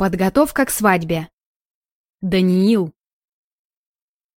Подготовка к свадьбе. Даниил.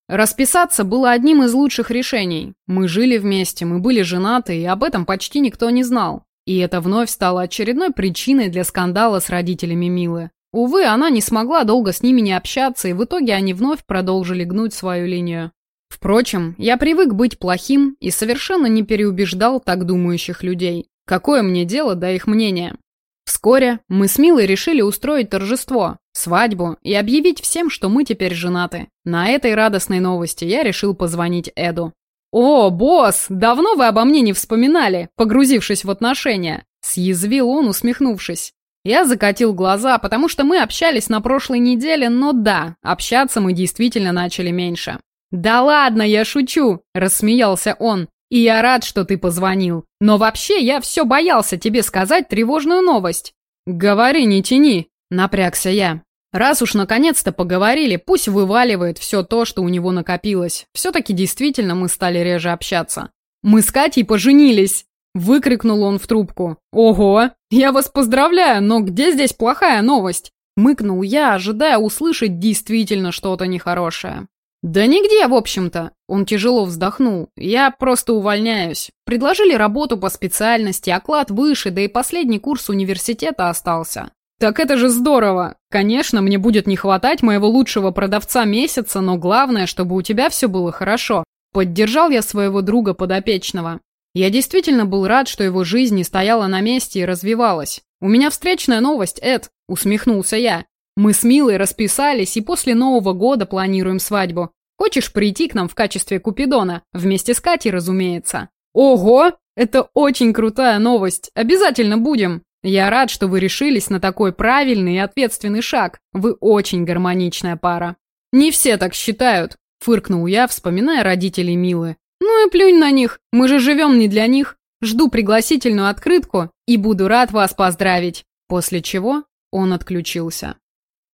Расписаться было одним из лучших решений. Мы жили вместе, мы были женаты, и об этом почти никто не знал. И это вновь стало очередной причиной для скандала с родителями Милы. Увы, она не смогла долго с ними не общаться, и в итоге они вновь продолжили гнуть свою линию. Впрочем, я привык быть плохим и совершенно не переубеждал так думающих людей. Какое мне дело до их мнения? Вскоре мы с Милой решили устроить торжество, свадьбу и объявить всем, что мы теперь женаты. На этой радостной новости я решил позвонить Эду. «О, босс, давно вы обо мне не вспоминали, погрузившись в отношения?» Съязвил он, усмехнувшись. Я закатил глаза, потому что мы общались на прошлой неделе, но да, общаться мы действительно начали меньше. «Да ладно, я шучу!» – рассмеялся он. И я рад, что ты позвонил. Но вообще я все боялся тебе сказать тревожную новость. Говори, не тяни, напрягся я. Раз уж наконец-то поговорили, пусть вываливает все то, что у него накопилось. Все-таки действительно мы стали реже общаться. Мы с Катей поженились. Выкрикнул он в трубку. «Ого! Я вас поздравляю, но где здесь плохая новость?» Мыкнул я, ожидая услышать действительно что-то нехорошее. «Да нигде, в общем-то». Он тяжело вздохнул. «Я просто увольняюсь. Предложили работу по специальности, оклад выше, да и последний курс университета остался». «Так это же здорово! Конечно, мне будет не хватать моего лучшего продавца месяца, но главное, чтобы у тебя все было хорошо». Поддержал я своего друга подопечного. Я действительно был рад, что его жизнь не стояла на месте и развивалась. «У меня встречная новость, Эд», — усмехнулся я. Мы с Милой расписались и после Нового года планируем свадьбу. Хочешь прийти к нам в качестве Купидона? Вместе с Катей, разумеется. Ого! Это очень крутая новость. Обязательно будем. Я рад, что вы решились на такой правильный и ответственный шаг. Вы очень гармоничная пара. Не все так считают, фыркнул я, вспоминая родителей Милы. Ну и плюнь на них. Мы же живем не для них. Жду пригласительную открытку и буду рад вас поздравить. После чего он отключился.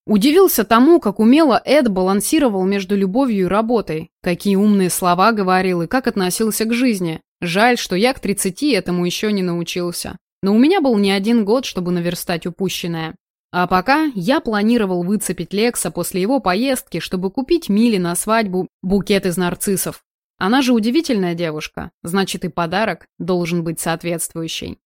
Удивился тому, как умело Эд балансировал между любовью и работой, какие умные слова говорил и как относился к жизни. Жаль, что я к 30 этому еще не научился. Но у меня был не один год, чтобы наверстать упущенное. А пока я планировал выцепить Лекса после его поездки, чтобы купить Миле на свадьбу букет из нарциссов. Она же удивительная девушка, значит и подарок должен быть соответствующий.